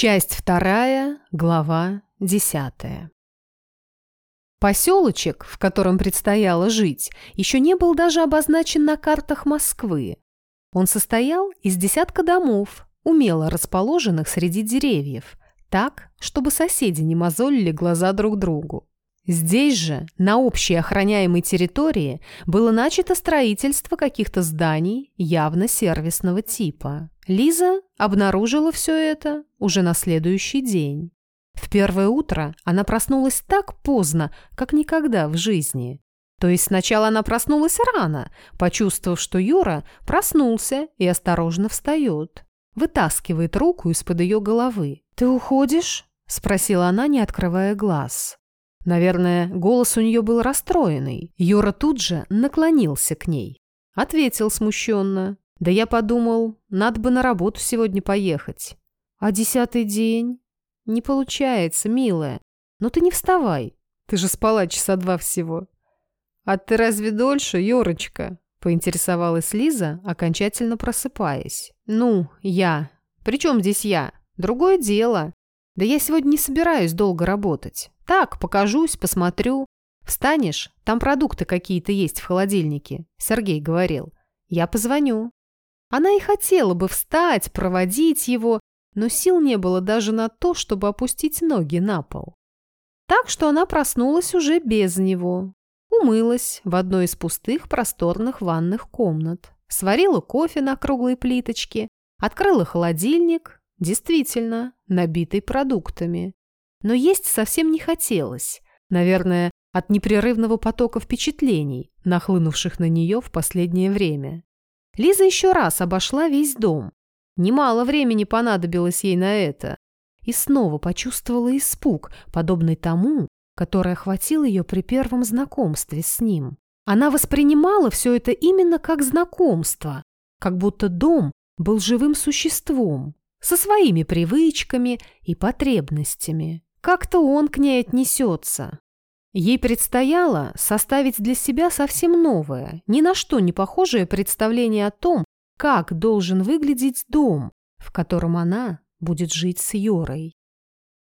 Часть вторая, глава десятая. Поселочек, в котором предстояло жить, еще не был даже обозначен на картах Москвы. Он состоял из десятка домов, умело расположенных среди деревьев, так, чтобы соседи не мозолили глаза друг другу. Здесь же, на общей охраняемой территории, было начато строительство каких-то зданий явно сервисного типа. Лиза обнаружила все это уже на следующий день. В первое утро она проснулась так поздно, как никогда в жизни. То есть сначала она проснулась рано, почувствовав, что Юра проснулся и осторожно встает. Вытаскивает руку из-под ее головы. «Ты уходишь?» – спросила она, не открывая глаз. Наверное, голос у нее был расстроенный. Юра тут же наклонился к ней. Ответил смущенно. «Да я подумал, надо бы на работу сегодня поехать». «А десятый день?» «Не получается, милая. Но ты не вставай. Ты же спала часа два всего». «А ты разве дольше, Юрочка?» Поинтересовалась Лиза, окончательно просыпаясь. «Ну, я. Причем здесь я? Другое дело. Да я сегодня не собираюсь долго работать. Так, покажусь, посмотрю. Встанешь, там продукты какие-то есть в холодильнике, Сергей говорил. Я позвоню. Она и хотела бы встать, проводить его, но сил не было даже на то, чтобы опустить ноги на пол. Так что она проснулась уже без него. Умылась в одной из пустых просторных ванных комнат. Сварила кофе на круглой плиточке, открыла холодильник, действительно, набитый продуктами. Но есть совсем не хотелось. Наверное, от непрерывного потока впечатлений, нахлынувших на нее в последнее время. Лиза еще раз обошла весь дом. Немало времени понадобилось ей на это. И снова почувствовала испуг, подобный тому, который охватил ее при первом знакомстве с ним. Она воспринимала все это именно как знакомство, как будто дом был живым существом, со своими привычками и потребностями. Как-то он к ней отнесется. Ей предстояло составить для себя совсем новое, ни на что не похожее представление о том, как должен выглядеть дом, в котором она будет жить с Йорой.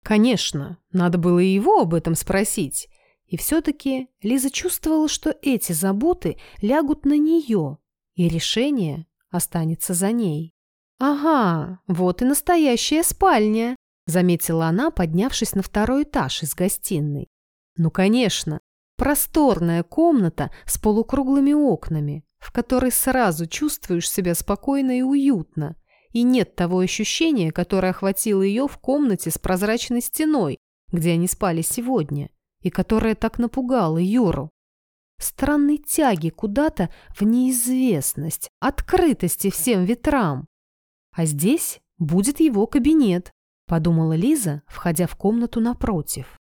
Конечно, надо было его об этом спросить. И все-таки Лиза чувствовала, что эти заботы лягут на нее, и решение останется за ней. «Ага, вот и настоящая спальня», заметила она, поднявшись на второй этаж из гостиной. Ну, конечно, просторная комната с полукруглыми окнами, в которой сразу чувствуешь себя спокойно и уютно, и нет того ощущения, которое охватило ее в комнате с прозрачной стеной, где они спали сегодня, и которое так напугало Юру. Странной тяги куда-то в неизвестность, открытости всем ветрам. А здесь будет его кабинет, подумала Лиза, входя в комнату напротив.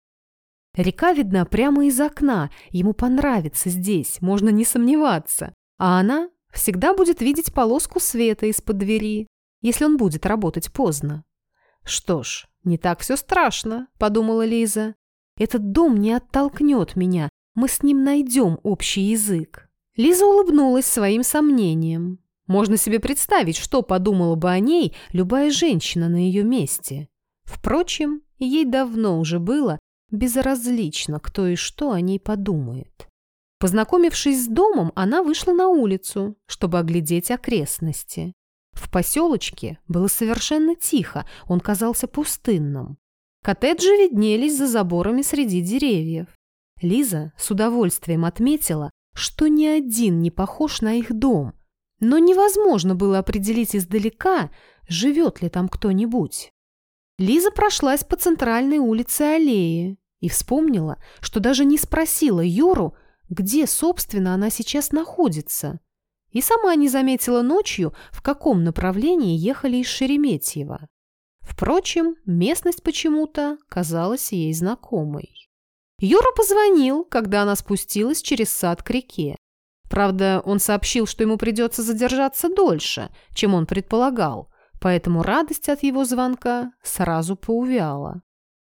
Река видна прямо из окна, ему понравится здесь, можно не сомневаться. А она всегда будет видеть полоску света из-под двери, если он будет работать поздно. Что ж, не так все страшно, подумала Лиза. Этот дом не оттолкнет меня, мы с ним найдем общий язык. Лиза улыбнулась своим сомнениям. Можно себе представить, что подумала бы о ней любая женщина на ее месте. Впрочем, ей давно уже было безразлично, кто и что о ней подумает. Познакомившись с домом, она вышла на улицу, чтобы оглядеть окрестности. В поселочке было совершенно тихо, он казался пустынным. Коттеджи виднелись за заборами среди деревьев. Лиза с удовольствием отметила, что ни один не похож на их дом, но невозможно было определить издалека, живет ли там кто-нибудь. Лиза прошлась по центральной улице аллеи и вспомнила, что даже не спросила Юру, где, собственно, она сейчас находится, и сама не заметила ночью, в каком направлении ехали из Шереметьева. Впрочем, местность почему-то казалась ей знакомой. Юра позвонил, когда она спустилась через сад к реке. Правда, он сообщил, что ему придется задержаться дольше, чем он предполагал – поэтому радость от его звонка сразу поувяла.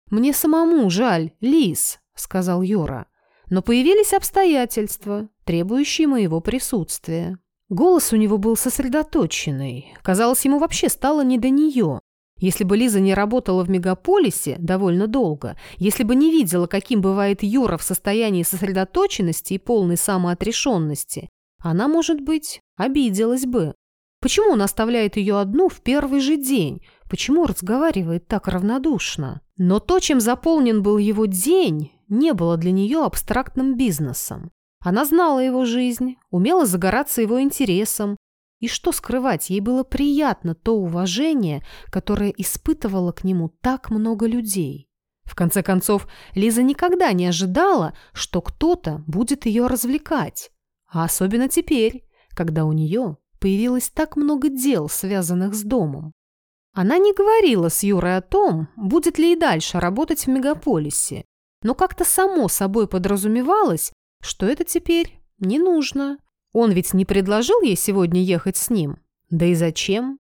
«Мне самому жаль, Лис», — сказал Юра, «но появились обстоятельства, требующие моего присутствия». Голос у него был сосредоточенный. Казалось, ему вообще стало не до нее. Если бы Лиза не работала в мегаполисе довольно долго, если бы не видела, каким бывает Юра в состоянии сосредоточенности и полной самоотрешенности, она, может быть, обиделась бы. Почему он оставляет ее одну в первый же день? Почему разговаривает так равнодушно? Но то, чем заполнен был его день, не было для нее абстрактным бизнесом. Она знала его жизнь, умела загораться его интересом. И что скрывать, ей было приятно то уважение, которое испытывало к нему так много людей. В конце концов, Лиза никогда не ожидала, что кто-то будет ее развлекать. А особенно теперь, когда у нее появилось так много дел, связанных с домом. Она не говорила с Юрой о том, будет ли и дальше работать в мегаполисе, но как-то само собой подразумевалось, что это теперь не нужно. Он ведь не предложил ей сегодня ехать с ним. Да и зачем?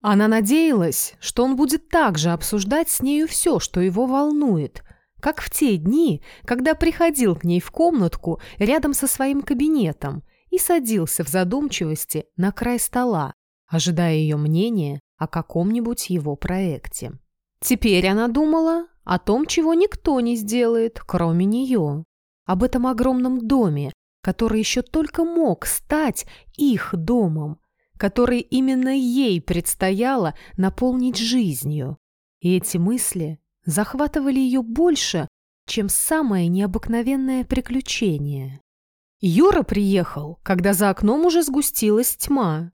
Она надеялась, что он будет также обсуждать с нею все, что его волнует, как в те дни, когда приходил к ней в комнатку рядом со своим кабинетом и садился в задумчивости на край стола, ожидая ее мнения о каком-нибудь его проекте. Теперь она думала о том, чего никто не сделает, кроме нее, об этом огромном доме, который еще только мог стать их домом, который именно ей предстояло наполнить жизнью. И эти мысли захватывали ее больше, чем самое необыкновенное приключение. Юра приехал, когда за окном уже сгустилась тьма.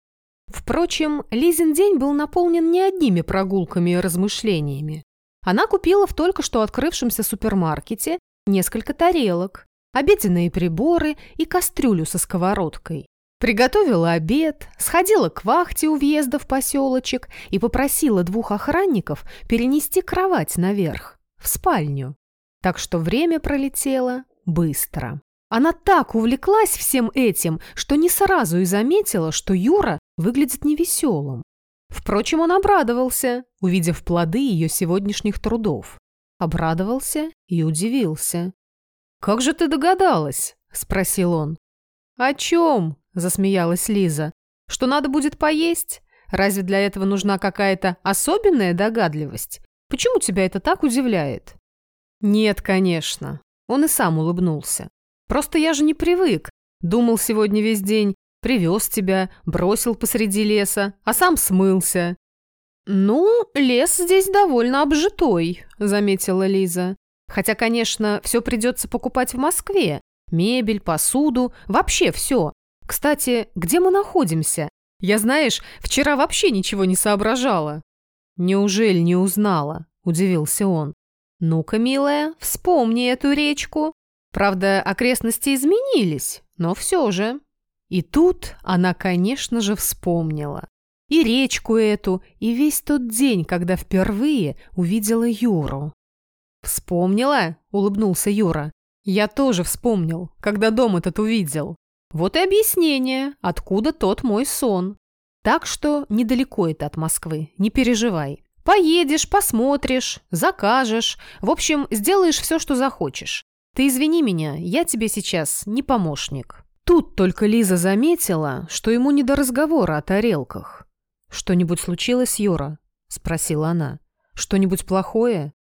Впрочем, Лизин день был наполнен не одними прогулками и размышлениями. Она купила в только что открывшемся супермаркете несколько тарелок, обеденные приборы и кастрюлю со сковородкой. Приготовила обед, сходила к вахте у въезда в поселочек и попросила двух охранников перенести кровать наверх, в спальню. Так что время пролетело быстро. Она так увлеклась всем этим, что не сразу и заметила, что Юра выглядит невеселым. Впрочем, он обрадовался, увидев плоды ее сегодняшних трудов. Обрадовался и удивился. «Как же ты догадалась?» – спросил он. «О чем?» – засмеялась Лиза. «Что надо будет поесть? Разве для этого нужна какая-то особенная догадливость? Почему тебя это так удивляет?» «Нет, конечно». Он и сам улыбнулся. Просто я же не привык. Думал сегодня весь день, привез тебя, бросил посреди леса, а сам смылся». «Ну, лес здесь довольно обжитой», — заметила Лиза. «Хотя, конечно, все придется покупать в Москве. Мебель, посуду, вообще все. Кстати, где мы находимся? Я, знаешь, вчера вообще ничего не соображала». «Неужели не узнала?» – удивился он. «Ну-ка, милая, вспомни эту речку. Правда, окрестности изменились, но все же. И тут она, конечно же, вспомнила. И речку эту, и весь тот день, когда впервые увидела Юру. «Вспомнила?» – улыбнулся Юра. «Я тоже вспомнил, когда дом этот увидел. Вот и объяснение, откуда тот мой сон. Так что недалеко это от Москвы, не переживай. Поедешь, посмотришь, закажешь, в общем, сделаешь все, что захочешь. Ты извини меня, я тебе сейчас не помощник». Тут только Лиза заметила, что ему не до разговора о тарелках. «Что-нибудь случилось, Юра?» – спросила она. «Что-нибудь плохое?»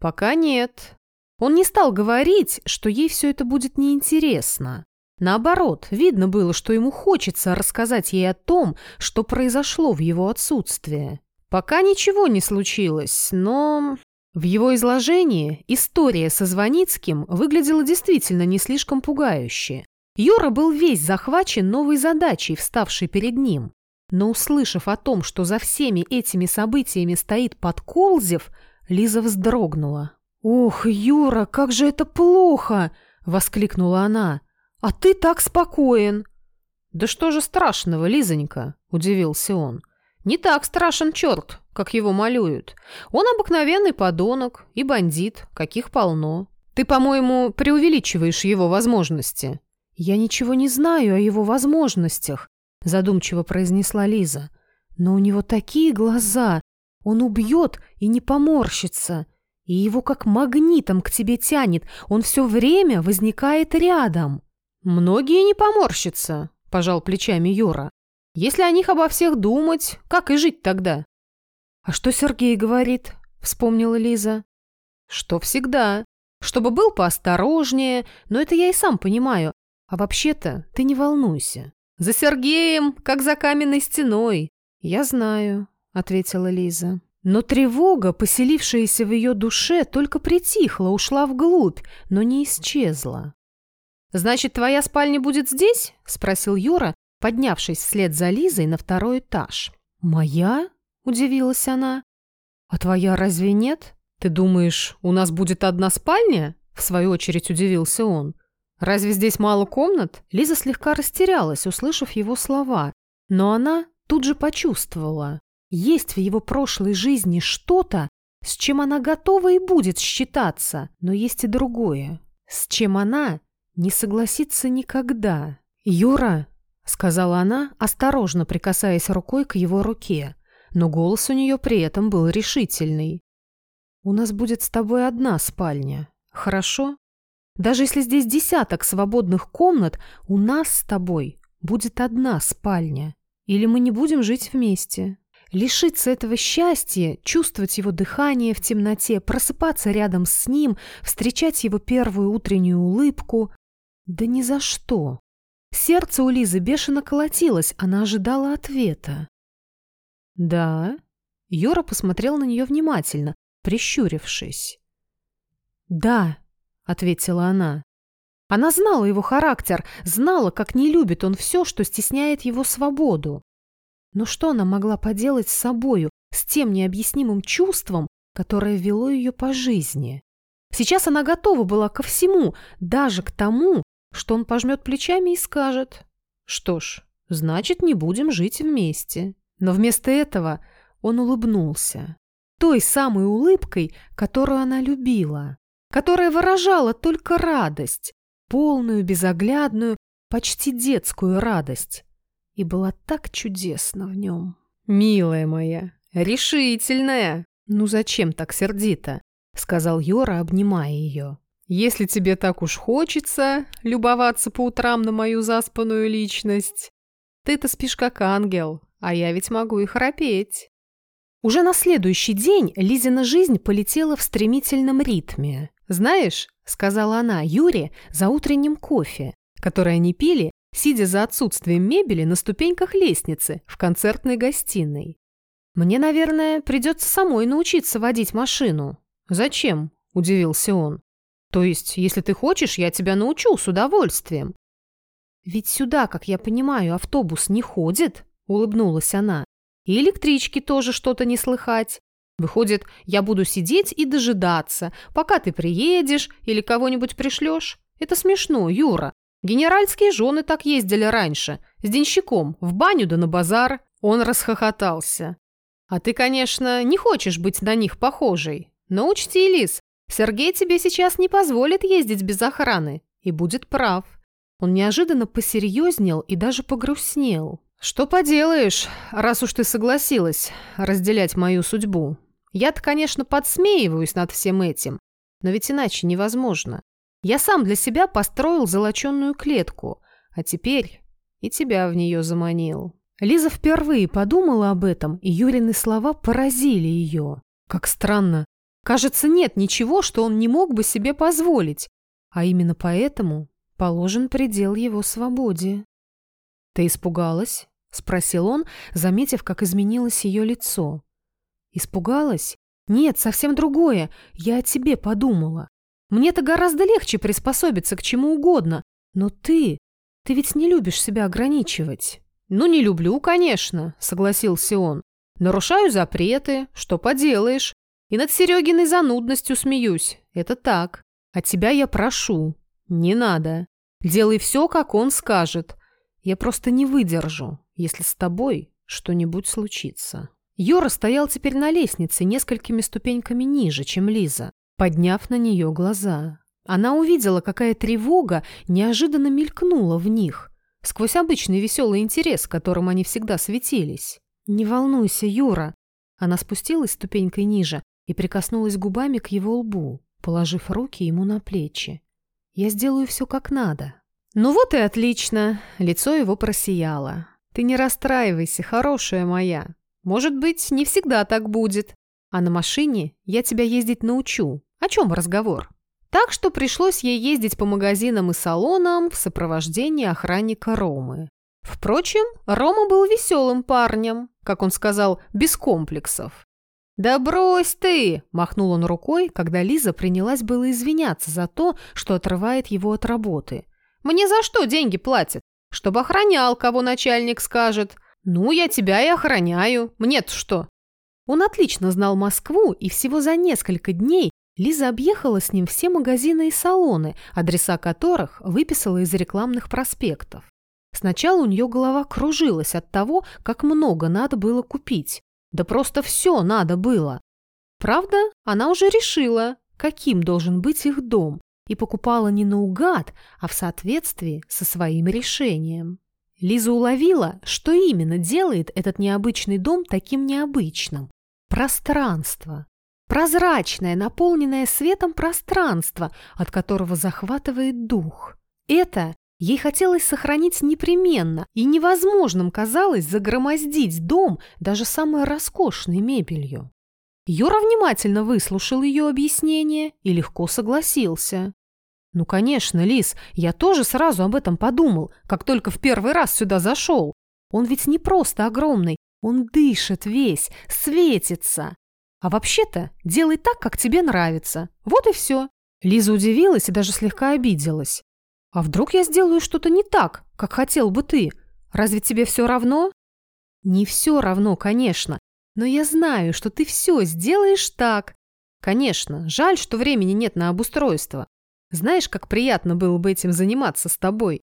«Пока нет». Он не стал говорить, что ей все это будет неинтересно. Наоборот, видно было, что ему хочется рассказать ей о том, что произошло в его отсутствие. Пока ничего не случилось, но в его изложении история со Звоницким выглядела действительно не слишком пугающе. Юра был весь захвачен новой задачей, вставшей перед ним. Но услышав о том, что за всеми этими событиями стоит Подколзев, Лиза вздрогнула. «Ох, Юра, как же это плохо!» — воскликнула она. «А ты так спокоен!» «Да что же страшного, Лизонька?» — удивился он. «Не так страшен черт, как его малюют. Он обыкновенный подонок и бандит, каких полно. Ты, по-моему, преувеличиваешь его возможности». «Я ничего не знаю о его возможностях», — задумчиво произнесла Лиза. «Но у него такие глаза. Он убьет и не поморщится. И его как магнитом к тебе тянет. Он все время возникает рядом». «Многие не поморщатся», — пожал плечами Юра. «Если о них обо всех думать, как и жить тогда?» «А что Сергей говорит?» — вспомнила Лиза. «Что всегда. Чтобы был поосторожнее, но это я и сам понимаю. А вообще-то ты не волнуйся. За Сергеем, как за каменной стеной». «Я знаю», — ответила Лиза. Но тревога, поселившаяся в ее душе, только притихла, ушла вглубь, но не исчезла. «Значит, твоя спальня будет здесь?» — спросил Юра, поднявшись вслед за Лизой на второй этаж. «Моя?» — удивилась она. «А твоя разве нет? Ты думаешь, у нас будет одна спальня?» — в свою очередь удивился он. «Разве здесь мало комнат?» Лиза слегка растерялась, услышав его слова, но она тут же почувствовала. Есть в его прошлой жизни что-то, с чем она готова и будет считаться, но есть и другое, с чем она не согласится никогда. «Юра», — сказала она, осторожно прикасаясь рукой к его руке, но голос у нее при этом был решительный. «У нас будет с тобой одна спальня, хорошо? Даже если здесь десяток свободных комнат, у нас с тобой будет одна спальня, или мы не будем жить вместе». Лишиться этого счастья, чувствовать его дыхание в темноте, просыпаться рядом с ним, встречать его первую утреннюю улыбку. Да ни за что. Сердце у Лизы бешено колотилось, она ожидала ответа. «Да?» Юра посмотрел на нее внимательно, прищурившись. «Да», — ответила она. Она знала его характер, знала, как не любит он все, что стесняет его свободу. Но что она могла поделать с собою, с тем необъяснимым чувством, которое вело ее по жизни? Сейчас она готова была ко всему, даже к тому, что он пожмет плечами и скажет. Что ж, значит, не будем жить вместе. Но вместо этого он улыбнулся. Той самой улыбкой, которую она любила, которая выражала только радость, полную, безоглядную, почти детскую радость и была так чудесна в нем. «Милая моя, решительная!» «Ну зачем так сердито?» — сказал Йора, обнимая ее. «Если тебе так уж хочется любоваться по утрам на мою заспанную личность, ты-то спишь как ангел, а я ведь могу и храпеть». Уже на следующий день Лизина жизнь полетела в стремительном ритме. «Знаешь», — сказала она Юре за утренним кофе, который они пили сидя за отсутствием мебели на ступеньках лестницы в концертной гостиной. «Мне, наверное, придется самой научиться водить машину». «Зачем?» – удивился он. «То есть, если ты хочешь, я тебя научу с удовольствием». «Ведь сюда, как я понимаю, автобус не ходит», – улыбнулась она. «И электрички тоже что-то не слыхать. Выходит, я буду сидеть и дожидаться, пока ты приедешь или кого-нибудь пришлешь. Это смешно, Юра. Генеральские жены так ездили раньше, с денщиком, в баню да на базар. Он расхохотался. А ты, конечно, не хочешь быть на них похожей. Но учти, Лис, Сергей тебе сейчас не позволит ездить без охраны. И будет прав. Он неожиданно посерьезнел и даже погрустнел. «Что поделаешь, раз уж ты согласилась разделять мою судьбу? Я-то, конечно, подсмеиваюсь над всем этим, но ведь иначе невозможно. Я сам для себя построил золоченную клетку, а теперь и тебя в нее заманил». Лиза впервые подумала об этом, и Юрины слова поразили ее. Как странно. Кажется, нет ничего, что он не мог бы себе позволить, а именно поэтому положен предел его свободе. «Ты испугалась?» — спросил он, заметив, как изменилось ее лицо. «Испугалась? Нет, совсем другое. Я о тебе подумала. Мне-то гораздо легче приспособиться к чему угодно. Но ты... Ты ведь не любишь себя ограничивать». «Ну, не люблю, конечно», — согласился он. «Нарушаю запреты, что поделаешь. И над Серегиной занудностью смеюсь. Это так. А тебя я прошу. Не надо. Делай все, как он скажет. Я просто не выдержу, если с тобой что-нибудь случится». Юра стоял теперь на лестнице несколькими ступеньками ниже, чем Лиза подняв на нее глаза. Она увидела, какая тревога неожиданно мелькнула в них, сквозь обычный веселый интерес, которым они всегда светились. «Не волнуйся, Юра!» Она спустилась ступенькой ниже и прикоснулась губами к его лбу, положив руки ему на плечи. «Я сделаю все как надо». «Ну вот и отлично!» Лицо его просияло. «Ты не расстраивайся, хорошая моя. Может быть, не всегда так будет. А на машине я тебя ездить научу. О чем разговор? Так что пришлось ей ездить по магазинам и салонам в сопровождении охранника Ромы. Впрочем, Рома был веселым парнем, как он сказал, без комплексов. «Да брось ты!» – махнул он рукой, когда Лиза принялась было извиняться за то, что отрывает его от работы. «Мне за что деньги платят? Чтобы охранял, кого начальник скажет. Ну, я тебя и охраняю. Мне-то что?» Он отлично знал Москву, и всего за несколько дней Лиза объехала с ним все магазины и салоны, адреса которых выписала из рекламных проспектов. Сначала у нее голова кружилась от того, как много надо было купить. Да просто все надо было. Правда, она уже решила, каким должен быть их дом, и покупала не наугад, а в соответствии со своим решением. Лиза уловила, что именно делает этот необычный дом таким необычным. Пространство. Прозрачное, наполненное светом пространство, от которого захватывает дух. Это Ей хотелось сохранить непременно, и невозможным казалось загромоздить дом даже самой роскошной мебелью. Юра внимательно выслушал ее объяснение и легко согласился. «Ну, конечно, Лис, я тоже сразу об этом подумал, как только в первый раз сюда зашел. Он ведь не просто огромный, он дышит весь, светится. А вообще-то делай так, как тебе нравится. Вот и все». Лиза удивилась и даже слегка обиделась. А вдруг я сделаю что-то не так, как хотел бы ты? Разве тебе все равно? Не все равно, конечно. Но я знаю, что ты все сделаешь так. Конечно, жаль, что времени нет на обустройство. Знаешь, как приятно было бы этим заниматься с тобой.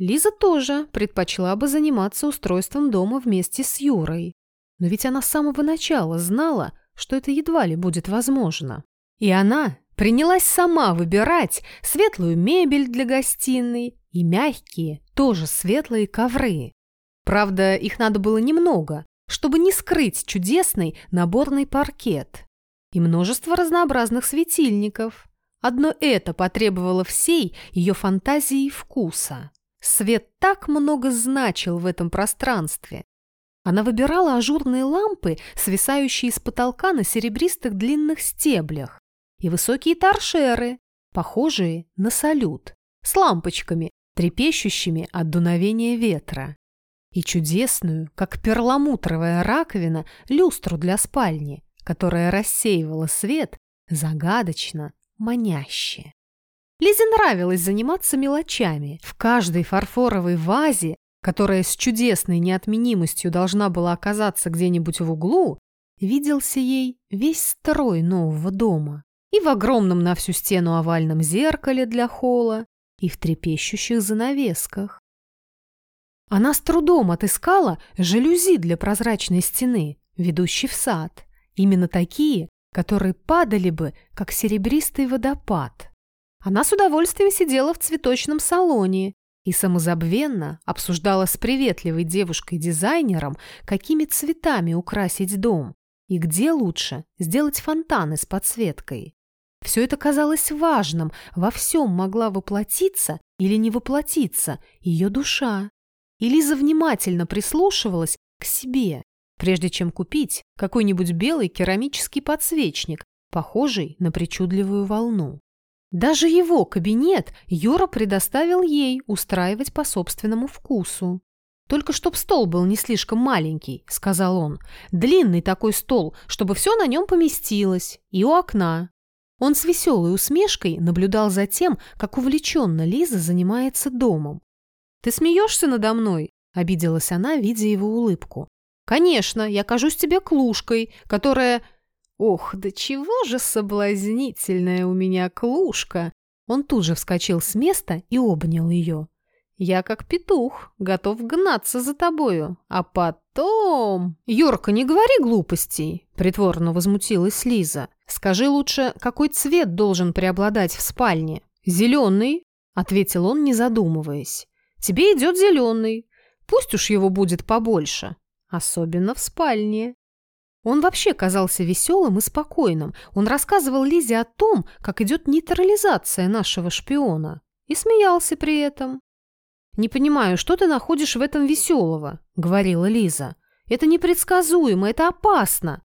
Лиза тоже предпочла бы заниматься устройством дома вместе с Юрой. Но ведь она с самого начала знала, что это едва ли будет возможно. И она принялась сама выбирать светлую мебель для гостиной и мягкие, тоже светлые ковры. Правда, их надо было немного, чтобы не скрыть чудесный наборный паркет и множество разнообразных светильников. Одно это потребовало всей ее фантазии и вкуса. Свет так много значил в этом пространстве. Она выбирала ажурные лампы, свисающие с потолка на серебристых длинных стеблях, и высокие торшеры, похожие на салют, с лампочками, трепещущими от дуновения ветра, и чудесную, как перламутровая раковина, люстру для спальни, которая рассеивала свет загадочно, маняще. Лизе нравилось заниматься мелочами. В каждой фарфоровой вазе, которая с чудесной неотменимостью должна была оказаться где-нибудь в углу, виделся ей весь строй нового дома и в огромном на всю стену овальном зеркале для холла, и в трепещущих занавесках. Она с трудом отыскала жалюзи для прозрачной стены, ведущей в сад, именно такие, которые падали бы, как серебристый водопад. Она с удовольствием сидела в цветочном салоне и самозабвенно обсуждала с приветливой девушкой-дизайнером, какими цветами украсить дом и где лучше сделать фонтаны с подсветкой. Все это казалось важным, во всем могла воплотиться или не воплотиться ее душа. И Лиза внимательно прислушивалась к себе, прежде чем купить какой-нибудь белый керамический подсвечник, похожий на причудливую волну. Даже его кабинет Юра предоставил ей устраивать по собственному вкусу. «Только чтоб стол был не слишком маленький», — сказал он. «Длинный такой стол, чтобы все на нем поместилось, и у окна. Он с веселой усмешкой наблюдал за тем, как увлеченно Лиза занимается домом. «Ты смеешься надо мной?» – обиделась она, видя его улыбку. «Конечно, я кажусь тебе клушкой, которая...» «Ох, да чего же соблазнительная у меня клушка!» Он тут же вскочил с места и обнял ее. «Я как петух, готов гнаться за тобою, а потом...» «Юрка, не говори глупостей!» – притворно возмутилась Лиза. Скажи лучше, какой цвет должен преобладать в спальне? Зеленый, ответил он, не задумываясь. Тебе идет зеленый. Пусть уж его будет побольше. Особенно в спальне. Он вообще казался веселым и спокойным. Он рассказывал Лизе о том, как идет нейтрализация нашего шпиона. И смеялся при этом. «Не понимаю, что ты находишь в этом веселого?» — говорила Лиза. Это непредсказуемо, это опасно.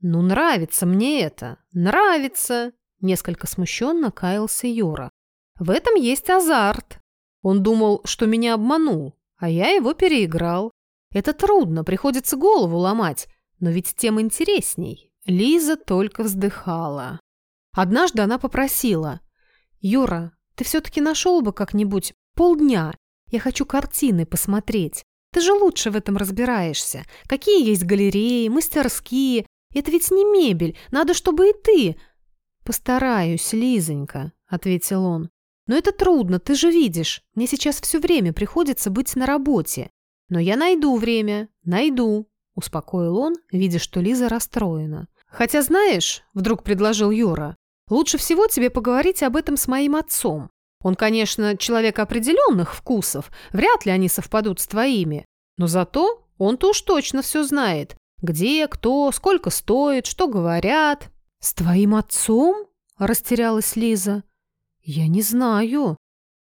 Ну, нравится мне это, нравится, несколько смущенно каялся Юра. В этом есть азарт. Он думал, что меня обманул, а я его переиграл. Это трудно, приходится голову ломать, но ведь тем интересней. Лиза только вздыхала. Однажды она попросила. «Юра, ты все-таки нашел бы как-нибудь полдня. Я хочу картины посмотреть. Ты же лучше в этом разбираешься. Какие есть галереи, мастерские. Это ведь не мебель. Надо, чтобы и ты...» «Постараюсь, Лизонька», — ответил он. «Но это трудно, ты же видишь. Мне сейчас все время приходится быть на работе. Но я найду время, найду», — успокоил он, видя, что Лиза расстроена. «Хотя знаешь, — вдруг предложил Юра, — лучше всего тебе поговорить об этом с моим отцом. Он, конечно, человек определенных вкусов, вряд ли они совпадут с твоими, но зато он-то уж точно все знает. Где, кто, сколько стоит, что говорят. «С твоим отцом?» – растерялась Лиза. «Я не знаю».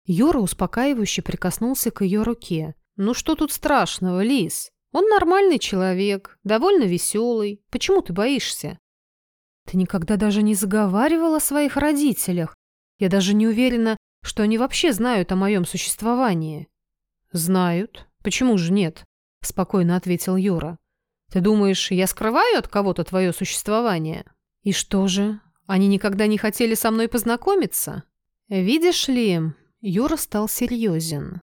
Юра успокаивающе прикоснулся к ее руке. «Ну что тут страшного, Лиз? Он нормальный человек, довольно веселый. Почему ты боишься?» «Ты никогда даже не заговаривала о своих родителях. Я даже не уверена, что они вообще знают о моем существовании». «Знают. Почему же нет?» – спокойно ответил Юра. «Ты думаешь, я скрываю от кого-то твое существование?» «И что же? Они никогда не хотели со мной познакомиться?» «Видишь ли...» – Юра стал серьезен.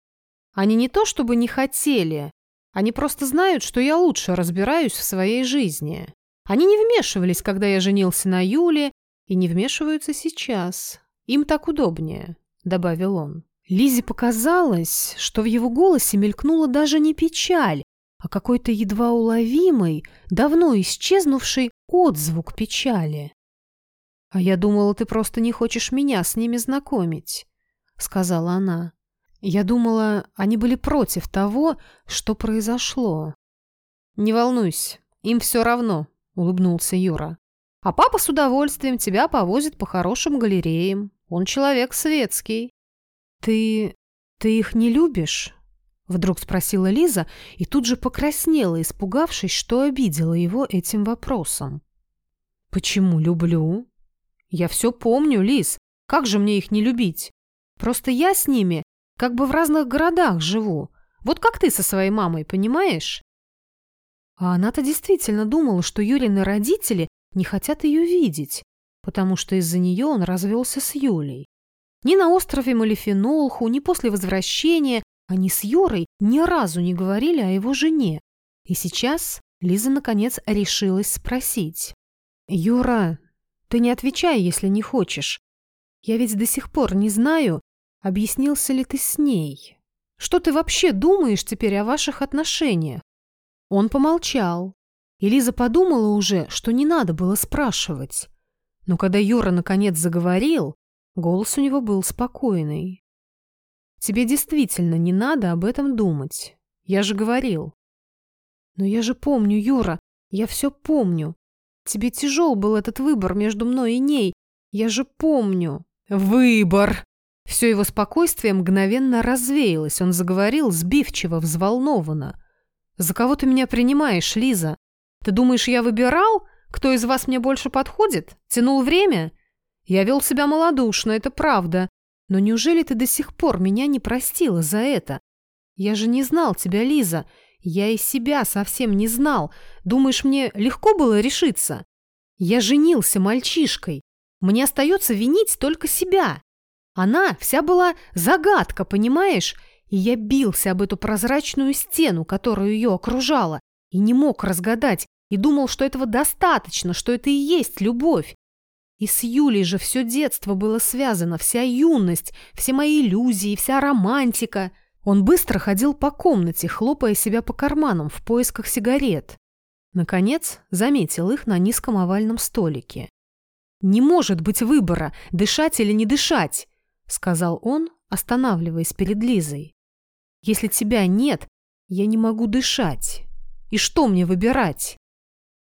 «Они не то чтобы не хотели, они просто знают, что я лучше разбираюсь в своей жизни. Они не вмешивались, когда я женился на Юле, и не вмешиваются сейчас. Им так удобнее», – добавил он. Лизе показалось, что в его голосе мелькнула даже не печаль, а какой-то едва уловимый, давно исчезнувший отзвук печали. «А я думала, ты просто не хочешь меня с ними знакомить», — сказала она. «Я думала, они были против того, что произошло». «Не волнуйся, им все равно», — улыбнулся Юра. «А папа с удовольствием тебя повозит по хорошим галереям. Он человек светский». «Ты... ты их не любишь?» Вдруг спросила Лиза и тут же покраснела, испугавшись, что обидела его этим вопросом. «Почему люблю?» «Я все помню, Лиз. Как же мне их не любить? Просто я с ними как бы в разных городах живу. Вот как ты со своей мамой, понимаешь?» А она-то действительно думала, что Юлины родители не хотят ее видеть, потому что из-за нее он развелся с Юлей. Ни на острове Малифенолху, ни после возвращения они с Юрой ни разу не говорили о его жене. И сейчас Лиза наконец решилась спросить. «Юра, ты не отвечай, если не хочешь. Я ведь до сих пор не знаю, объяснился ли ты с ней. Что ты вообще думаешь теперь о ваших отношениях?» Он помолчал, и Лиза подумала уже, что не надо было спрашивать. Но когда Юра наконец заговорил, Голос у него был спокойный. «Тебе действительно не надо об этом думать. Я же говорил». «Но я же помню, Юра, я все помню. Тебе тяжел был этот выбор между мной и ней. Я же помню». «Выбор!» Все его спокойствие мгновенно развеялось. Он заговорил сбивчиво, взволнованно. «За кого ты меня принимаешь, Лиза? Ты думаешь, я выбирал, кто из вас мне больше подходит? Тянул время? Я вел себя малодушно, это правда. Но неужели ты до сих пор меня не простила за это? Я же не знал тебя, Лиза. Я и себя совсем не знал. Думаешь, мне легко было решиться? Я женился мальчишкой. Мне остается винить только себя. Она вся была загадка, понимаешь? И я бился об эту прозрачную стену, которую ее окружала, и не мог разгадать, и думал, что этого достаточно, что это и есть любовь. И с Юлей же все детство было связано, вся юность, все мои иллюзии, вся романтика. Он быстро ходил по комнате, хлопая себя по карманам в поисках сигарет. Наконец, заметил их на низком овальном столике. «Не может быть выбора, дышать или не дышать», — сказал он, останавливаясь перед Лизой. «Если тебя нет, я не могу дышать. И что мне выбирать?»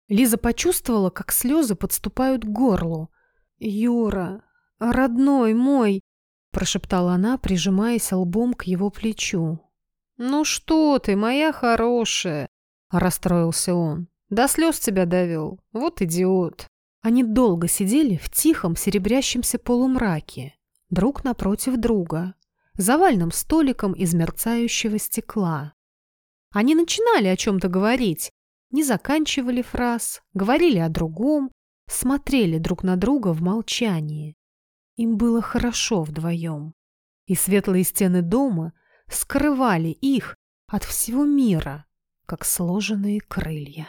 Лиза почувствовала, как слезы подступают к горлу. «Юра, родной мой!» – прошептала она, прижимаясь лбом к его плечу. «Ну что ты, моя хорошая!» – расстроился он. «До слез тебя довел. Вот идиот». Они долго сидели в тихом серебрящемся полумраке, друг напротив друга, за вальным столиком из мерцающего стекла. Они начинали о чем-то говорить, не заканчивали фраз, говорили о другом, смотрели друг на друга в молчании. Им было хорошо вдвоем, и светлые стены дома скрывали их от всего мира, как сложенные крылья.